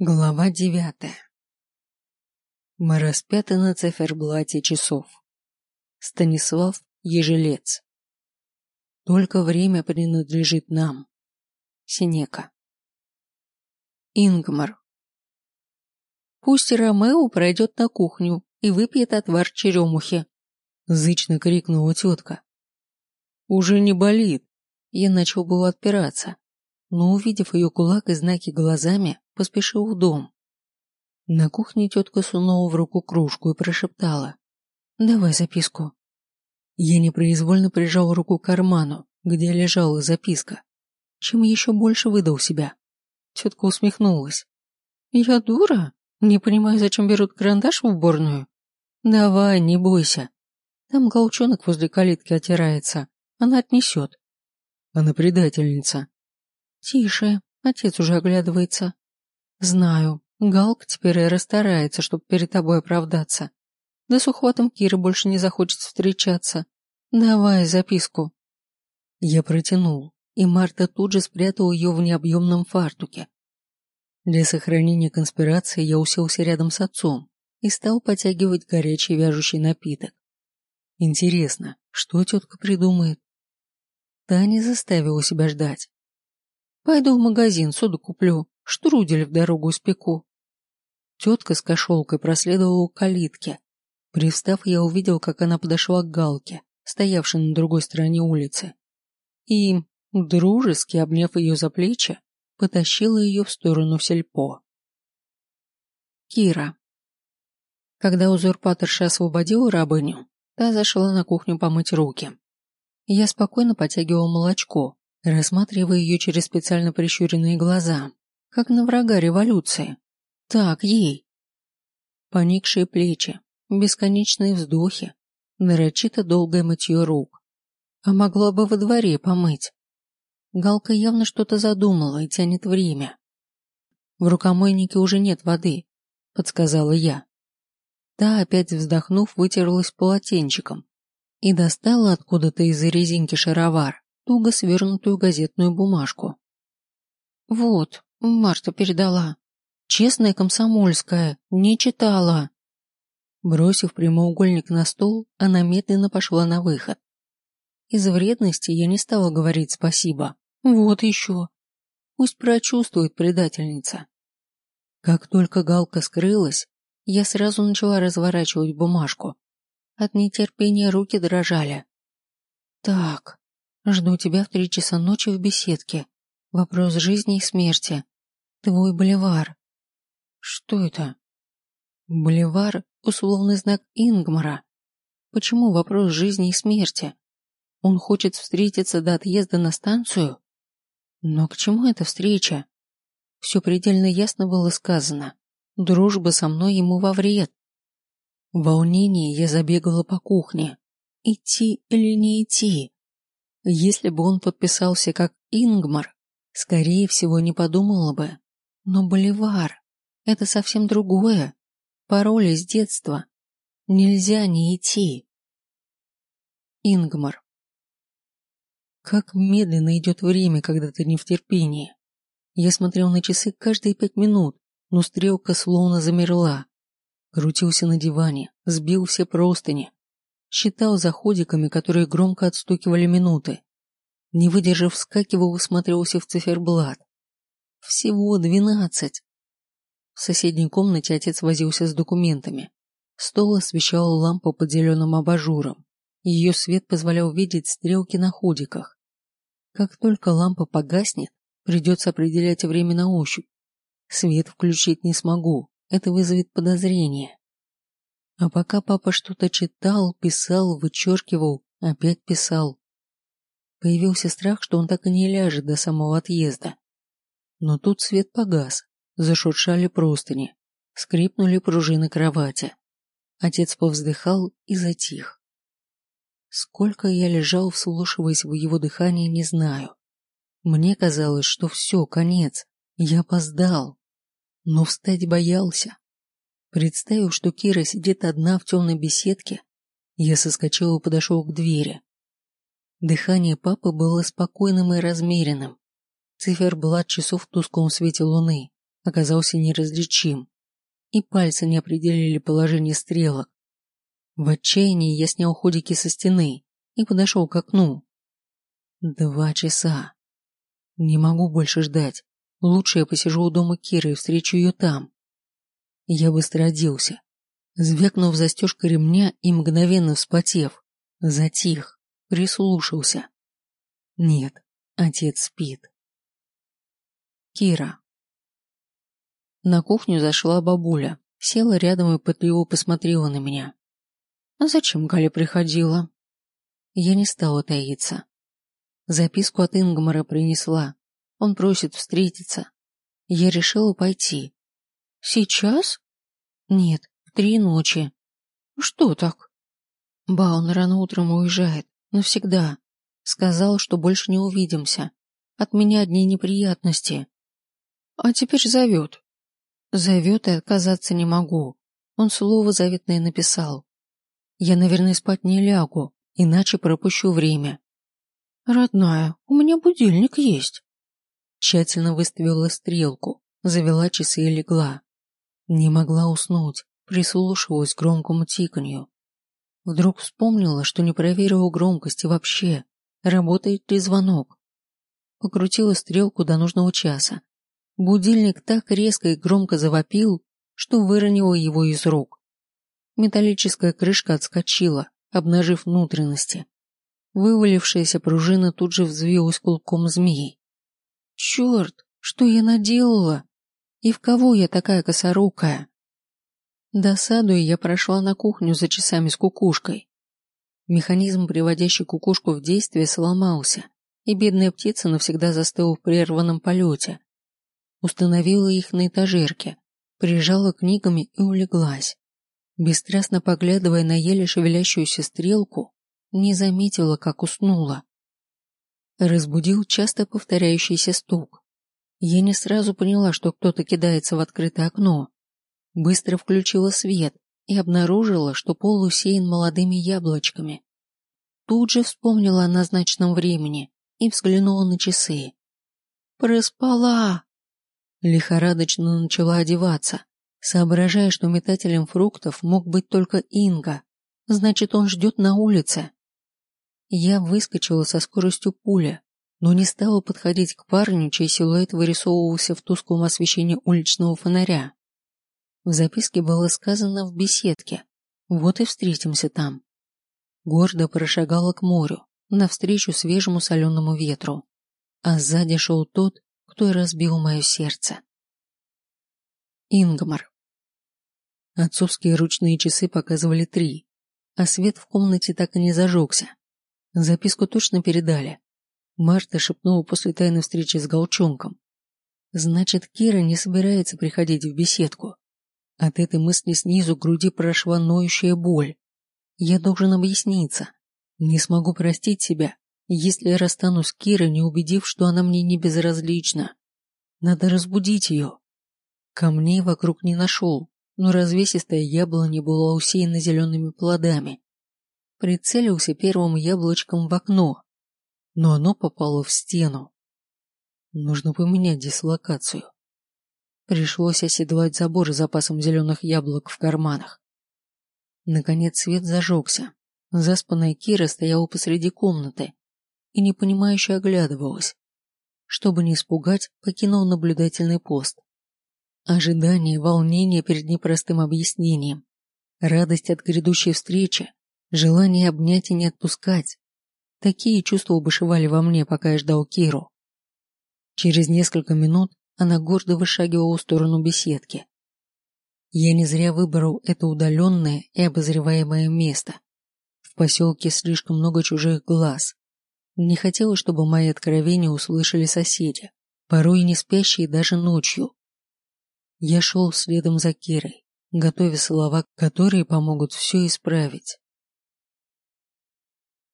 Глава девятая. Мы распяты на циферблате часов. Станислав Ежелец. Только время принадлежит нам. Синека. Ингмар. Пусть Ромео пройдет на кухню и выпьет отвар черемухи. Зычно крикнула тетка. Уже не болит. Я начал было отпираться, но увидев ее кулак и знаки глазами, поспешил в дом. На кухне тетка сунула в руку кружку и прошептала. «Давай записку». Я непроизвольно прижал руку к карману, где лежала записка, чем еще больше выдал себя. Тетка усмехнулась. «Я дура? Не понимаю, зачем берут карандаш в уборную? Давай, не бойся. Там голчонок возле калитки отирается. Она отнесет». «Она предательница». «Тише, отец уже оглядывается». Знаю, Галка теперь и расстарается, чтобы перед тобой оправдаться. Да с ухватом Киры больше не захочет встречаться. Давай записку. Я протянул, и Марта тут же спрятала ее в необъемном фартуке. Для сохранения конспирации я уселся рядом с отцом и стал потягивать горячий вяжущий напиток. Интересно, что тетка придумает? Таня заставила себя ждать. Пойду в магазин, соду куплю, штрудель в дорогу испеку. Тетка с кошелкой проследовала к калитке. Привстав, я увидел, как она подошла к Галке, стоявшей на другой стороне улицы, и, дружески обняв ее за плечи, потащила ее в сторону сельпо. Кира. Когда узурпаторша освободила рабыню, та зашла на кухню помыть руки. Я спокойно потягивал молочко, рассматривая ее через специально прищуренные глаза как на врага революции. Так ей. Поникшие плечи, бесконечные вздохи, нарочито долгое мытье рук. А могла бы во дворе помыть. Галка явно что-то задумала и тянет время. В рукомойнике уже нет воды, подсказала я. Та, опять вздохнув, вытерлась полотенчиком и достала откуда-то из-за резинки шаровар туго свернутую газетную бумажку. «Вот, Марта передала. Честная комсомольская, не читала. Бросив прямоугольник на стол, она медленно пошла на выход. Из вредности я не стала говорить спасибо. Вот еще. Пусть прочувствует предательница. Как только Галка скрылась, я сразу начала разворачивать бумажку. От нетерпения руки дрожали. Так, жду тебя в три часа ночи в беседке. Вопрос жизни и смерти. Твой боливар. Что это? Боливар – условный знак Ингмара. Почему вопрос жизни и смерти? Он хочет встретиться до отъезда на станцию? Но к чему эта встреча? Все предельно ясно было сказано. Дружба со мной ему во вред. В волнении я забегала по кухне. Идти или не идти? Если бы он подписался как Ингмар, скорее всего, не подумала бы. Но Боливар — это совсем другое. Пароль из детства. Нельзя не идти. Ингмар. Как медленно идет время, когда ты не в терпении. Я смотрел на часы каждые пять минут, но стрелка словно замерла. Крутился на диване, сбил все простыни. Считал за ходиками, которые громко отстукивали минуты. Не выдержав, вскакивал и смотрелся в циферблат. Всего двенадцать. В соседней комнате отец возился с документами. Стол освещала лампа под зеленым абажуром. Ее свет позволял видеть стрелки на ходиках. Как только лампа погаснет, придется определять время на ощупь. Свет включить не смогу, это вызовет подозрение. А пока папа что-то читал, писал, вычеркивал, опять писал. Появился страх, что он так и не ляжет до самого отъезда. Но тут свет погас, зашуршали простыни, скрипнули пружины кровати. Отец повздыхал и затих. Сколько я лежал, вслушиваясь в его дыхание, не знаю. Мне казалось, что все, конец, я опоздал. Но встать боялся. Представив, что Кира сидит одна в темной беседке, я соскочил и подошел к двери. Дыхание папы было спокойным и размеренным. Циферблат часов в тусклом свете луны оказался неразличим, и пальцы не определили положение стрелок. В отчаянии я снял ходики со стены и подошел к окну. Два часа. Не могу больше ждать. Лучше я посижу у дома Киры и встречу ее там. Я быстро оделся. Звякнув застежка ремня и мгновенно вспотев, затих, прислушался. Нет, отец спит. Кира. На кухню зашла бабуля, села рядом и пытливо посмотрела на меня. «А зачем Галя приходила?» Я не стала таиться. Записку от Ингмара принесла. Он просит встретиться. Я решила пойти. Сейчас? Нет, в три ночи. Что так? Баун рано утром уезжает. Навсегда. Сказал, что больше не увидимся. От меня одни неприятности. А теперь зовет. Зовет и отказаться не могу. Он слово заветное написал. Я, наверное, спать не лягу, иначе пропущу время. Родная, у меня будильник есть. Тщательно выставила стрелку, завела часы и легла. Не могла уснуть, прислушивалась к громкому тиканью. Вдруг вспомнила, что не проверила громкости вообще, работает ли звонок. Покрутила стрелку до нужного часа. Будильник так резко и громко завопил, что выронила его из рук. Металлическая крышка отскочила, обнажив внутренности. Вывалившаяся пружина тут же взвилась клубком змеи. Черт, что я наделала? И в кого я такая косорукая? Досадуя, я прошла на кухню за часами с кукушкой. Механизм, приводящий кукушку в действие, сломался, и бедная птица навсегда застыла в прерванном полете. Установила их на этажерке, прижала книгами и улеглась. Бесстрастно поглядывая на еле шевелящуюся стрелку, не заметила, как уснула. Разбудил часто повторяющийся стук. Я не сразу поняла, что кто-то кидается в открытое окно. Быстро включила свет и обнаружила, что пол усеян молодыми яблочками. Тут же вспомнила о назначенном времени и взглянула на часы. Проспала! Лихорадочно начала одеваться, соображая, что метателем фруктов мог быть только Инга. Значит, он ждет на улице. Я выскочила со скоростью пули, но не стала подходить к парню, чей силуэт вырисовывался в тусклом освещении уличного фонаря. В записке было сказано в беседке. Вот и встретимся там. Гордо прошагала к морю, навстречу свежему соленому ветру. А сзади шел тот, кто разбил мое сердце. Ингмар. Отцовские ручные часы показывали три, а свет в комнате так и не зажегся. Записку точно передали. Марта шепнула после тайной встречи с Голчонком. Значит, Кира не собирается приходить в беседку. От этой мысли снизу груди прошла ноющая боль. Я должен объясниться. Не смогу простить себя, если я расстанусь с Кирой, не убедив, что она мне не безразлична. Надо разбудить ее. Камней вокруг не нашел, но развесистая яблоня была усеяна зелеными плодами прицелился первым яблочком в окно, но оно попало в стену. Нужно поменять дислокацию. Пришлось оседлать забор с запасом зеленых яблок в карманах. Наконец свет зажегся. Заспанная Кира стояла посреди комнаты и непонимающе оглядывалась. Чтобы не испугать, покинул наблюдательный пост. Ожидание, волнение перед непростым объяснением, радость от грядущей встречи Желание обнять и не отпускать. Такие чувства бушевали во мне, пока я ждал Киру. Через несколько минут она гордо вышагивала в сторону беседки. Я не зря выбрал это удаленное и обозреваемое место. В поселке слишком много чужих глаз. Не хотелось, чтобы мои откровения услышали соседи, порой не спящие даже ночью. Я шел следом за Кирой, готовя слова, которые помогут все исправить.